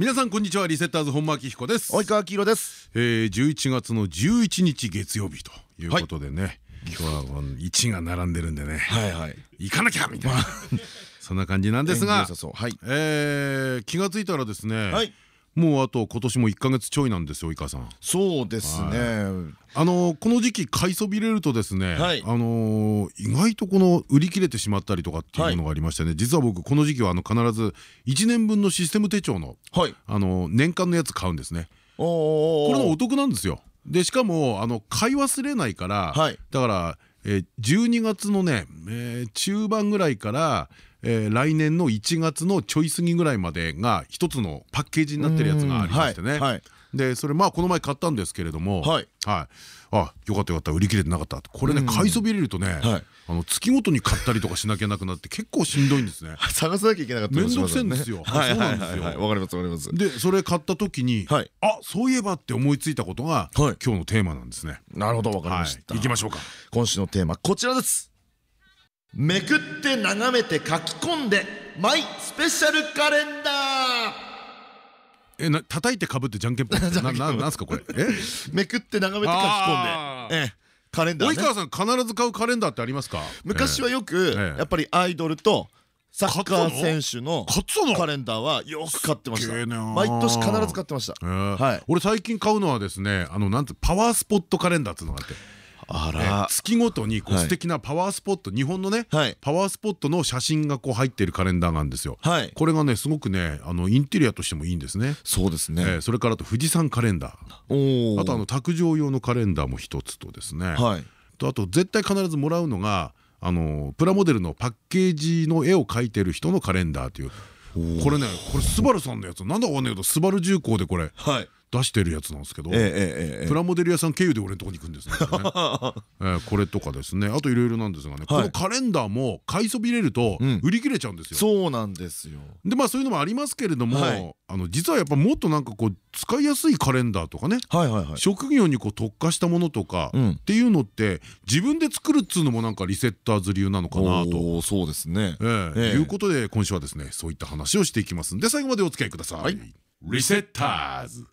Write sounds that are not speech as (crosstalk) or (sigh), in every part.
皆さんこんにちは。リセッターズ本間明彦です。及川黄色です。えー、11月の11日月曜日ということでね、今日はこの1が並んでるんでね、はいはい。行かなきゃみたいな。そんな感じなんですが、はい。えー気がついたらですね、はいもうあと今年も1か月ちょいなんですよ、いかさん。そうですねあのこの時期買いそびれるとですね、はいあの意外とこの売り切れてしまったりとかっていうのがありましてね、実は僕この時期はあの必ず1年分のシステム手帳のはいあの年間のやつ買うんですね。おこれもお得なんですよ。でしかもあの買い忘れないから、はいだから、えー、12月のね、えー中盤ぐらいから、えー来年の1月のちょい過ぎぐらいまでが一つのパッケージになってるやつがありましてね。はいはい。でそれまあこの前買ったんですけれども、はい。あよかったよかった。売り切れてなかった。これね買いそびれるとね、はい。あの月ごとに買ったりとかしなきゃなくなって結構しんどいんですね。(laughs) 探さなきゃいけなかったんどくせえんですよ。はいはそうないんですよ。はいわかりますわかります。でそれ買った時に、はい。あそういえばって思いついたことが、はい。今日のテーマなんですね。なるほどわかりはいました。行きましょうか。今週のテーマこちらですめくって眺めて書き込んでマイスペシャルカレンダー。えな叩いてかぶってじゃんけんぽん。(laughs) なななんすかこれ？え？(laughs) めくって眺めて書き込んで。ええ。カレンダーね。及川さん必ず買うカレンダーってありますか？昔はよくええ。やっぱりアイドルとサッカー選手のカレンダーはよく買ってました。毎年必ず買ってました。えーはい。俺最近買うのはですねあのなんてパワースポットカレンダーっていうのがあって月ごとにこうはい素敵なパワースポット日本のねはい。パワースポットの写真がこう入ってるカレンダーがあるんですよ。はい。これがねすごくねあのインテリアとしてもいいんですね。そうですえねーそれからあと富士山カレンダー。あとあの卓上用のカレンダーも一つとですね。はい。とあと絶対必ずもらうのがあのプラモデルのパッケージの絵を描いてる人のカレンダーという。これねこれスバルさんのやつ。なんだかわかんないけどスバル重工でこれ。はい出してるやつなんですけどプラモデル屋さん経由で俺のとこに行くんですね (laughs) えーこれとかですね。あといろいろなんですがねこのカレンダーも買いそびれるとうん。売り切れちゃうんですよ。そうなんですよ。でまあそういうのもありますけれども、はい。あの実はやっぱもっとなんかこう使いやすいカレンダーとかね職業にこう特化したものとかうん。っていうのって自分で作るっつうのもなんかリセッターズ流なのかなと。そうですね。いうことで今週はですねそういった話をしていきます。んで最後までお付き合いください。リセッターズ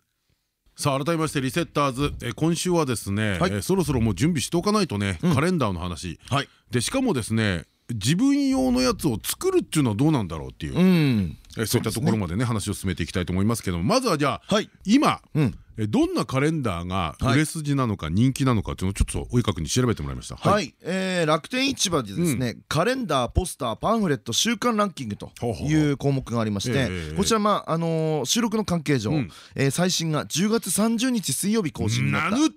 さあ改めましてリセッターズ。え今週はですね、はい。えそろそろもう準備しておかないとね、カレンダーの話。はい。でしかもですね自分用のやつを作るっていうのはどうなんだろうっていう、うん。えそういったところまでね話を進めていきたいと思いますけども。まずはじゃあ、はい。今、うん。えどんなカレンダーが売れ筋なのか人気なのかっていうのをちょっと追いかけに調べてもらいました。はい、えー楽天市場でですね、カレンダーポスターパンフレット週間ランキングという項目がありましてええこちらまああのー収録の関係上、うん。えー最新が10月30日水曜日更新になったラン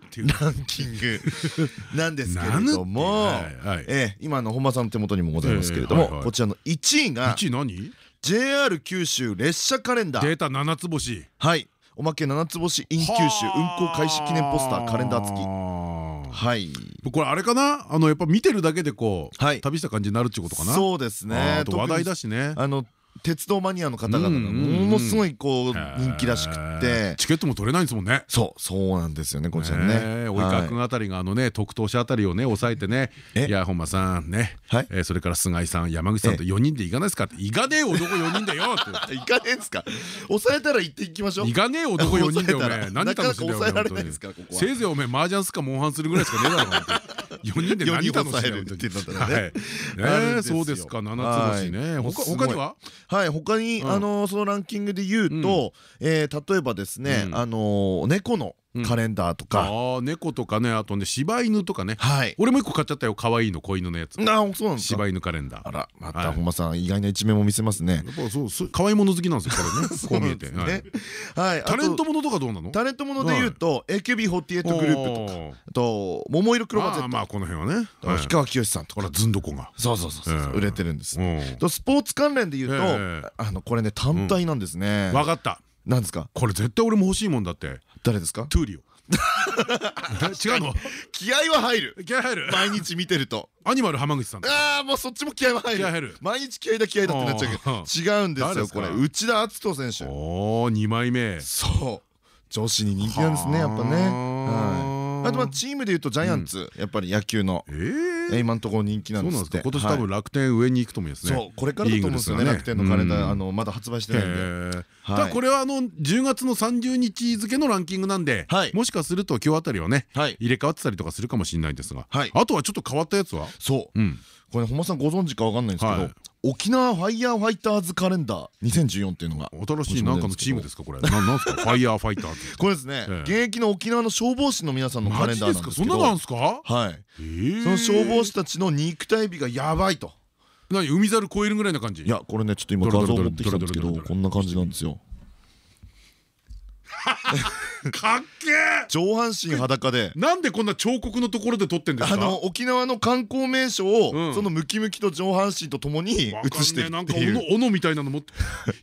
キング (laughs) なんですけれどもえー今の本間さんの手元にもございますけれども、ええはいはい。こちらの1位が1位何？JR 九州列車カレンダー。データ7つ星。はいおまけ7つ星 in 九州運行開始記念ポスターカレンダー付き。きはい。これあれかな？あのやっぱ見てるだけでこう、はい。旅した感じになるっていうことかな？そうですね。と話題だししねあの鉄道マニアの方々がものすごいこう人気らしくって。チケットも取れないんですもんね。そうそうなんですよねこちらね。ね及川君あたりがあのね特等車あたりをね抑えてね「え？いや本間さんね。それから菅井さん山口さんと4人で行かないですか?」って「行かねえ男4人だよ」って。いかねえんすか？抑えたら行っていきましょう。行かねえ男4人だよお前何楽しいですからここは。せいぜいお前麻雀すかモンハンするぐらいしかねえだろ (laughs) 4人で何楽しんだよ本当に四人抑えるって言ったらね。そうですか。7つ星ね。はい。他他には？は？い他にうん。あのそのランキングで言うとえー例えばですねうん。あの猫のカレンダーとか。ああ猫とかねあとね柴犬とかね。はい。俺も一個買っちゃったよ可愛いの子犬のやつあそうなんですか柴犬カレンダー。あらまはい。た本間さん意外な一面も見せますね。やっぱそうそう可愛いもの好きなんですよこれ (laughs) ね。こう見えて。ねはいタレントもものとかどうなの？タレントもので言うと AKB48 グループとか。かあと桃色クローバー Z まあこの辺はね。はい。氷川きよしさんとか。ほらずんどこがそうそう。そう売れてるんです。うんとスポーツ関連で言うええ。とあのこれね単体なんですね。わかったなんですか？これ絶対俺も欲しいもんだって。誰ですか？トゥーリオ。(laughs) (laughs) 違うの？気合は入る。気合入る？毎日見てると。アニマル浜口さんだ。ああもうそっちも気合は入る。気合入る。毎日気合だ気合だってなっちゃうけど違うんですよこれ。内田篤人選手。おお2枚目。そう。女子に人気なんですねやっぱね。はい。あとまあチームでいうとジャイアンツやっぱり野球の。ええ今のところ人気なんです今年多分楽天上に行くと思いますね。そうこれからだと思うんですよね。楽天のカレンダーあのまだ発売してないんで。ただこれはあの10月の30日付のランキングなんでもしかすると今日あたりはね入れ替わってたりとかするかもしれないんですがあとはちょっと変わったやつは？そう。これ本間さんご存知かわかんないんですけど沖縄ファイヤーファイターズカレンダー。2014っていうのが。新しいなんかのチームですかこれ。なんですか？(laughs) ファイヤーファイターズこれですね。現役の沖縄の消防士の皆さんのカレンダーなんですそんななんですか？はい。その消防士たちの肉体美がやばいと。何？海猿超えるぐらいな感じ？いやこれねちょっと今画像持ってきたんですけどこんな感じなんですよかっけえ。上半身裸で。なんでこんな彫刻のところで撮ってんですか？あの沖縄の観光名所をそのムキムキと上半身とともに写してるなんか斧みたいなの持って。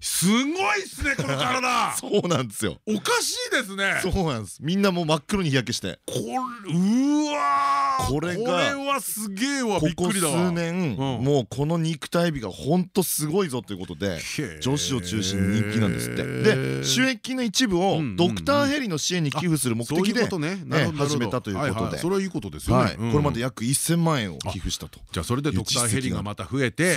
すごいっすねこの体。(laughs) そうなんですよ。おかしいですね。そうなんです。みんなもう真っ黒に日焼けして。これうわこれがこれはすげえわ。びっくりだわ。ここ数年もうこの肉体美がほんとすごいぞということで女子を中心に人気なんですって。で収益金の一部をドクターヘリの支援に寄付する目的で始めたということで。それはいいことですよね。これまで約1000万円を寄付したと。じゃあそれでドクターヘリがまた増えて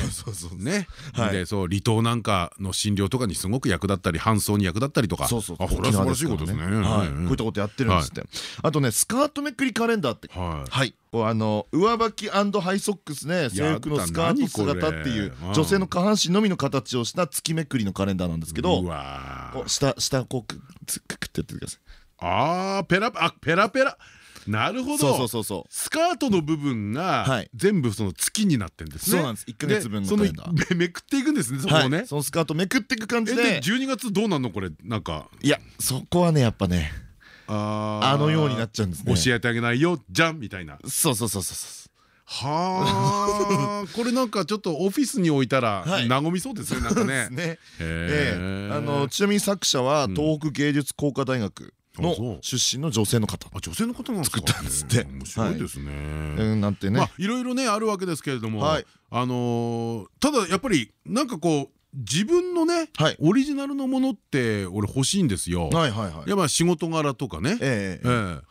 ね。でそう離島なんかの診療とかにすごく役立ったり搬送に役立ったりとか。そうそうこれは素晴らしいことですね。こういったことやってるんですって。あとねスカートめくりカレンダーって。はいあの上履きハイソックスね制服のスカート姿っていう女性の下半身のみの形をした月めくりのカレンダーなんですけど下下こうくってやってください。あーペラあペラペラ。なるほど。そうそうそうそう。スカートの部分が全部その月になってんですね。そうなんです。1か月分のカレンダー。めくっていくんですねそこをね。そのスカートめくっていく感じで。12月どうなんのこれ。なんか。いやそこはねやっぱねあのようになっちゃうんですね。教えてあげないよじゃんみたいな。そうそうそうそうはあ。(laughs) これなんかちょっとオフィスに置いたら和みそうですねなんかね。あのちなみに作者は東北芸術工科大学の出身の女性の方。女性の方なん作ったんですって。面白いですね。なんてね。いろいろねあるわけですけれどもあのただやっぱりなんかこう自分のねオリジナルのものって俺欲しいんですよ。やっぱ仕事柄とかね。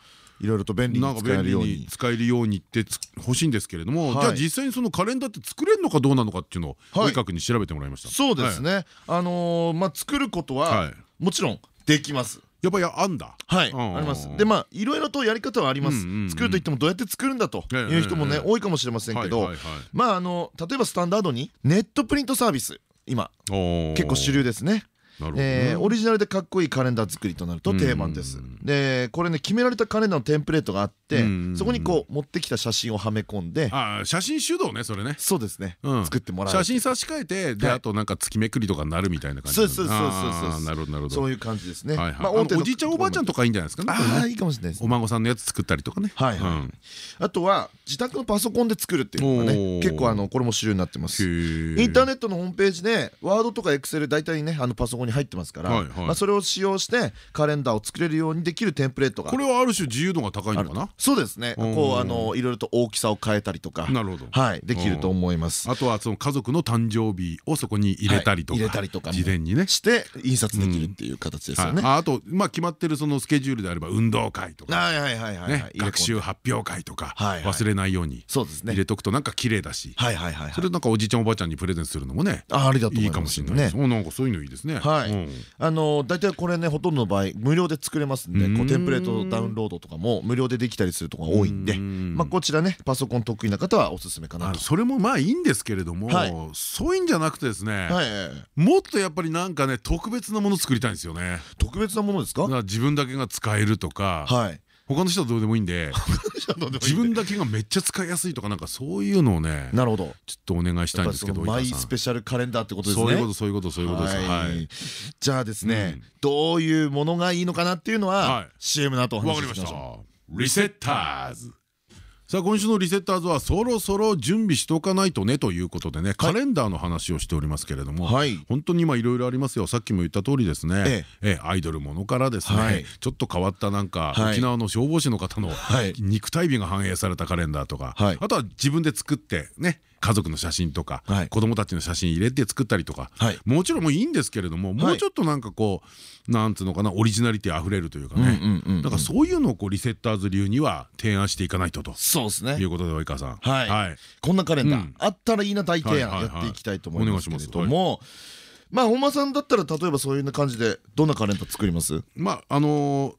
いろいろと便利に使えるように。使えるようにって欲しいんですけれども、じゃあ実際にそのカレンダーって作れるのかどうなのかっていうのを及川君に調べてもらいました。そうですね。あのまあ作ることはもちろんできます。やっぱりあんだ。はい、あります。でまあいろいろとやり方はあります。作るといってもどうやって作るんだという人もね多いかもしれませんけど、まああの例えばスタンダードにネットプリントサービス今結構主流ですね。えオリジナルでかっこいいカレンダー作りとなると定番です。でこれね決められたカレンダーのテンプレートがあってそこにこう持ってきた写真をはめ込んであ写真主導ねそれね。そうですね。作ってもらう写真差し替えてであとなんか月めくりとかになるみたいな感じそうそうそうそうそうなるほどなるほど。そういう感じですね。まあおじいちゃんおばあちゃんとかいいんじゃないですかね。ああいいかもしれないです。お孫さんのやつ作ったりとかね。はいはい。あとは自宅のパソコンで作るっていうのがね結構あのこれも主流になってます。インターネットのホームページでワードとかエクセル大体ねあのパソコンに入ってますからまあそれを使用してカレンダーを作れるようにできるテンプレートがこれはある種自由度が高いのかな？そうですね。こうあのいろいろと大きさを変えたりとかなるほど。はいできると思います。あとはその家族の誕生日をそこに入れたりとか入れたりとか事前にね。して印刷できるっていう形ですよね。あとまあ決まってるそのスケジュールであれば運動会とかね学習発表会とか忘れないように入れとくとなんか綺麗だしそれなんかおじいちゃんおばあちゃんにプレゼントするのもねいいかもしれないねなんかそういうのいいですねはい。あの大体これねほとんどの場合無料で作れますんでこうテンプレートダウンロードとかも無料でできたりするとこが多いんでまあこちらねパソコン得意な方はおすすめかなと。それもまあいいんですけれどもそういうんじゃなくてですねもっとやっぱりなんかね特別なもの作りたいんですよね。特別なものですか？自分だけが使えるとか他の人はどうでもいいんで (laughs) 自分だけがめっちゃ使いやすいとかなんかそういうのをねなるほど。ちょっとお願いしたいんですけどマイスペシャルカレンダーってことですね。そういうことそういうことそういうことです。はい。じゃあですねどういうものがいいのかなっていうのは CM の後お話ししましょう。リセッターズさあ今週のリセッターズはそろそろ準備しておかないとねということでねカレンダーの話をしておりますけれども本当に今いろいろありますよ。さっきも言った通りですね。えアイドルものからですねちょっと変わったなんか沖縄の消防士の方の肉体美が反映されたカレンダーとかあとは自分で作ってね家族の写真とか、はい、子供たちの写真入れて作ったりとか、はい、もちろんもいいんですけれども、もうちょっとなんかこうなんつうのかなオリジナリティあふれるというかね。だからそういうのをこうリセッターズ流には提案していかないとと。そうですね。いうことで及川さん。はい。こんなカレンダー。あったらいいな大提案やっていきたいと思いますけれども。まあ本間さんだったら例えばそういう感じでどんなカレンダー作ります？まああの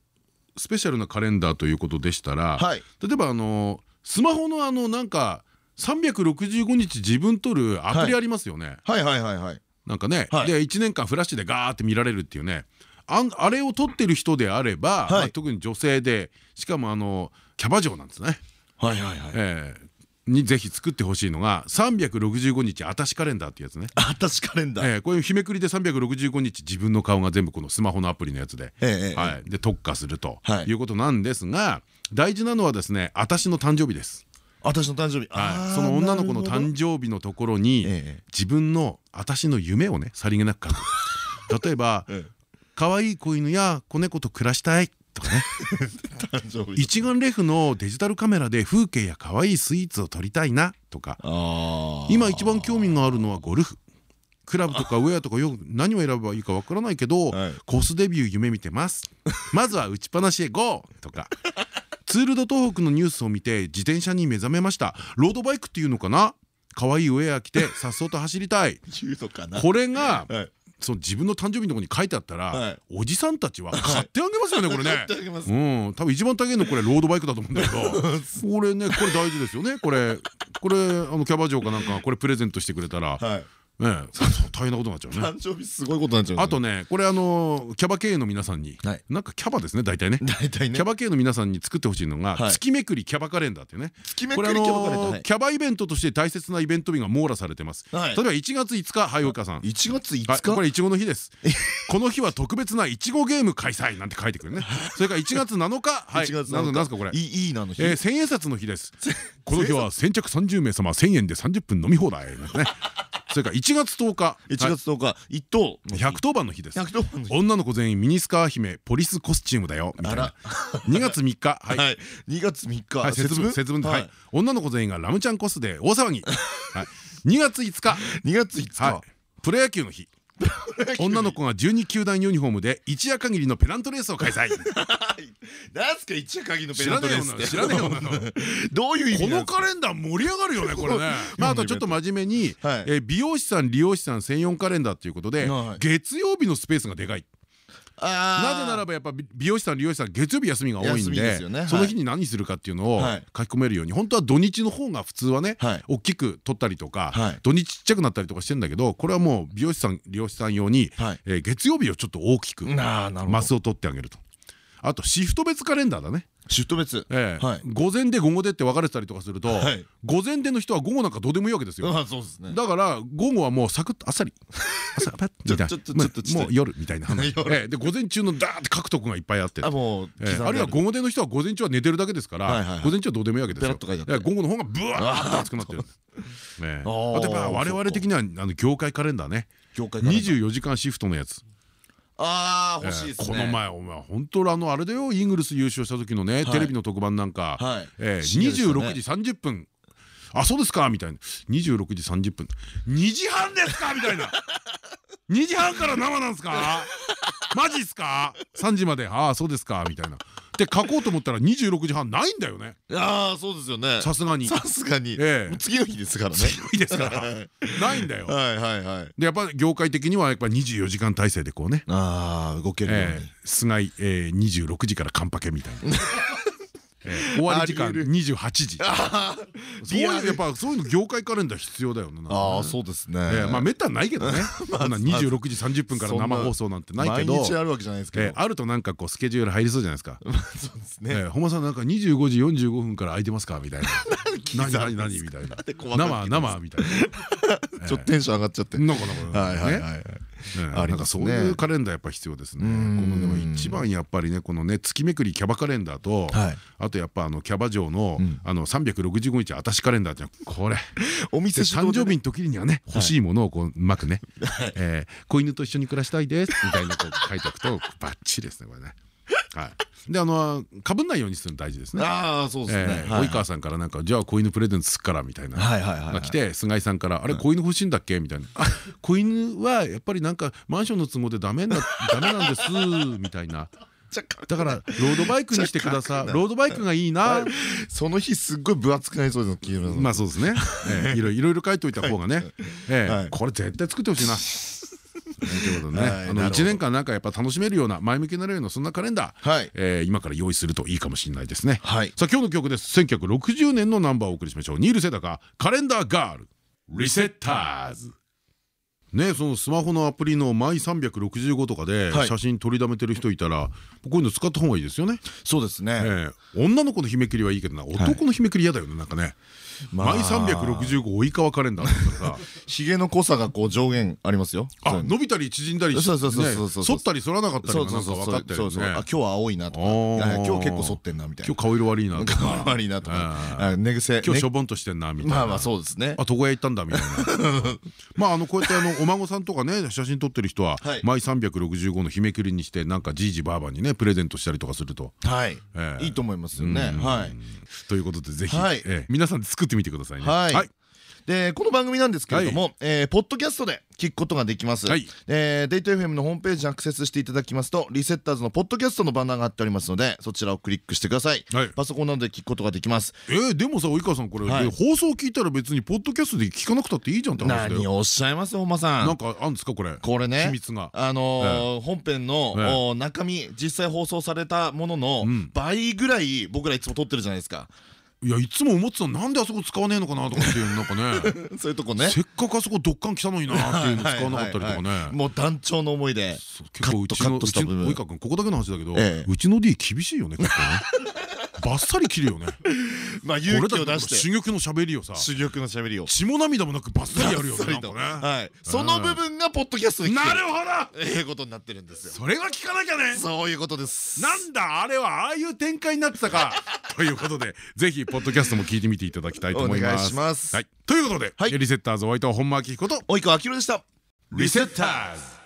スペシャルなカレンダーということでしたら例えばあのスマホのあのなんか365日自分撮るアプリありますよね。はい。はいはいはい。なんかね、で1年間フラッシュでガーって見られるっていうね。ああれを撮ってる人であれば、まあ、特に女性でしかもあのキャバ嬢なんですね。はいはいはい。えーにぜひ作ってほしいのが365日あたしカレンダーってやつね。あたしカレンダー、えー、こういう日めくりで365日自分の顔が全部このスマホのアプリのやつで,、はい、で特化するとい。うことなんですが大事なのはですねあたしの誕生日です私の誕生日。その女の子の誕生日のところに自分の私の夢をねさりげなく書く。(laughs) 例えば可愛い子犬や子猫と暮らしたいとかね。(laughs) 一眼レフのデジタルカメラで風景や可愛いスイーツを撮りたいなとか。今一番興味があるのはゴルフ。クラブとかウェアとかよく (laughs) 何を選べばいいかわからないけど、コスデビュー夢見てます。まずは打ちっぱなしへゴー！とかツールド東北のニュースを見て自転車に目覚めました。ロードバイクっていうのかな？可愛いウェア着て (laughs) さっそうと走りたい。これが、その自分の誕生日のところに書いてあったら、おじさんたちは買ってあげますよねこれね。(laughs) うん。多分一番高いのこれロードバイクだと思うんだけど。(laughs) これねこれ大事ですよね。これこれあのキャバ嬢かなんかこれプレゼントしてくれたら。ね、大変なことになっちゃうね。誕生日すごいことになっちゃう。あとね、これあのキャバ経営の皆さんに、なんかキャバですね、大体ね。大体ね。キャバ経営の皆さんに作ってほしいのが月めくりキャバカレンダーっていうね。月めくりキャバカレンダー。キャバイベントとして大切なイベント日が網羅されてます。例えば1月5日、はい岡さん。1月5日？これいちごの日です。(laughs) この日は特別ないちごゲーム開催なんて書いてくるね。それから1月7日、はい。(laughs) 1月7日。なんすかこれ。いいなの日。千円札の日です。この日は先着30名様1000円で30分飲み放題ね。(laughs) それから1月10日。1月10日一等百当番の日です。女の子全員ミニスカー姫ポリスコスチュームだよ。みたいな。2月3日。はい。2月3日。節分節分？はい。女の子全員がラムちゃんコスで大騒ぎ。2月5日。2月5日。プロ野球の日 (laughs) 女の子が12球団ユニフォームで一夜限りのペナントレースを開催。(laughs) なんすか一夜限りのペナントレース知らねえよな (laughs) どういう意味このカレンダー盛り上がるよねこれね。まああとちょっと真面目に美容師さん利用師さん専用カレンダーっていうことで月曜日のスペースがでかいなぜならばやっぱ美容師さん利用師さん月曜日休みが多いんでその日に何するかっていうのを書き込めるように本当は土日の方が普通はね大きく取ったりとか土日ちっちゃくなったりとかしてんだけどこれはもう美容師さん利用師さん用に月曜日をちょっと大きくマスを取ってあげると。あとシフト別カレンダーだね。シフト別。午前で午後でって分かれてたりとかすると午前での人は午後なんかどうでもいいわけですよ。だから午後はもうサクッとあっさり。(laughs) 朝パッみたいな。もう夜みたいな (laughs) で午前中のダーって書くとこがいっぱいあって。ある。いは午後での人は午前中は寝てるだけですから午前中はどうでもいいわけですよ。午後の方がブワーッと熱くなってる (laughs) あとやっぱ我々的にはあの業界カレンダーね。24時間シフトのやつああ欲しいですこの前お前本当あのあれだよ。イーグルス優勝した時のねテレビの特番なんか。26時30分。あそうですかみたいな。26時30分。2時半ですかみたいな2時半から生なんすか？(laughs) マジっすか？3時まで。ああそうですか。みたいな。で書こうと思ったら26時半ないんだよね。ああそうですよね。さすがに。さすがに。次の日ですからね。次の日ですから。(laughs) ないんだよ。はいはいはい。でやっぱ業界的にはやっぱ24時間体制でこうね。ああ動ける菅井26時からカンパケみたいな (laughs) 終わり時間28時。そういうやっぱそういうの業界カレンダー必要だよね。ああそうですね。まあめったにないけどね。(laughs) 26時30分から生放送なんてないけど。毎日あるわけじゃないですけど。あるとなんかこうスケジュール入りそうじゃないですか。そうですね。本間さんなんか25時45分から空いてますかみたいな。(laughs) 何何何みたいな。生生みたいな。(laughs) ちょっとテンション上がっちゃって。なんかなんか。はいはいはいなんかそういうカレンダーやっぱ必要ですね。このでも一番やっぱりねこのね月めくりキャバカレンダーとあとやっぱあのキャバ嬢のあの365日あたしカレンダーってこれ。(laughs) お店誕生日の時にはね欲しいものをこううまくね。子犬と一緒に暮らしたいです。みたいなこう書いておくとバッチリですねこれね。はい、であのかぶんないようにするの大事ですね。ああそうですね。及川さんからなんかじゃあ子犬プレゼントすっからみたいな。が来て菅井さんからあれ子犬欲しいんだっけみたいな。あ子犬はやっぱりなんかマンションの都合でダメな (laughs) ダメなんですみたいな。だからロードバイクにしてください。ロードバイクがいいな。その日すっごい分厚くなりそうですまあそうですね。いろいろ書いといた方がね。(laughs) これ絶対作ってほしいなということでね、あの1年間なんかやっぱ楽しめるような前向きになれるようなそんなカレンダー、はい。え今から用意するといいかもしれないですね。はい、さあ今日の曲です。1960年のナンバーをお送りしましょう。ニール・セダカカレンダーガールリセッターズ。ねそのスマホのアプリのマイ365とかで写真撮りだめてる人いたらこういうの使った方がいいですよね。そうですね。女の子の日めくりはいいけどな男の日めくり嫌だよねなんかねマイ365及川カレンダーとかさ (laughs) ひげの濃さがこう上限ありますよ。あ伸びたり縮んだりそうそうそうそう反ったり反らなかったりなんか分かったりね。今日は青いなとか。今日結構反ってんなみたいな。今日顔色悪いなとか。悪いなとか。寝癖。今日しょぼんとしてんなみたいな。まあまあそうですね。あ床屋行ったんだみたいな。(laughs) まああのこうやってあのお孫さんとかね写真撮ってる人はマイ365の日めくりにしてなんかじいじばあばにねプレゼントしたりとかすると。はい。いいと思いますよね。はい。ということでぜひ皆さんで作ってみてくださいね。はい。でこの番組なんですけれども、えー、ポッドキャストで聞くことができます、はい、えー、デイト FM のホームページにアクセスしていただきますとリセッターズのポッドキャストのバナーがあっておりますのでそちらをクリックしてください、はい、パソコンなどで聞くことができます。えー、でもさ及川さんこれ、はい、放送聞いたら別にポッドキャストで聞かなくたっていいじゃんって話だよ。何をおっしゃいます本間さん。なんかあるんですかこれ。これね秘密が。あのーえー、本編の、えー、中身実際放送されたものの倍ぐらい僕らいつも撮ってるじゃないですかいやいつも思ってたなんであそこ使わねえのかなとかっていうなんかね。(laughs) そういうとこね。せっかくあそこどっかん来たのになっていうの使わなかったりとかね。もう団長の思いで結構うちの及川君ここだけの話だけどうちの D 厳しいよね結構ねバッサリ切るよね。(laughs) まあ勇気を出して。珠玉の喋りをさ。珠玉の喋りを。血も涙もなくバッサリやるよねはい。その部分がポッドキャストになるほど。ええことになってるんですよ。それは聞かなきゃね。そういうことです。なんだあれはああいう展開になってたか。(laughs) ということでぜひポッドキャストも聞いてみていただきたいと思います。ということでリセッターズお相手は本間明彦と及川明でした。リセッターズ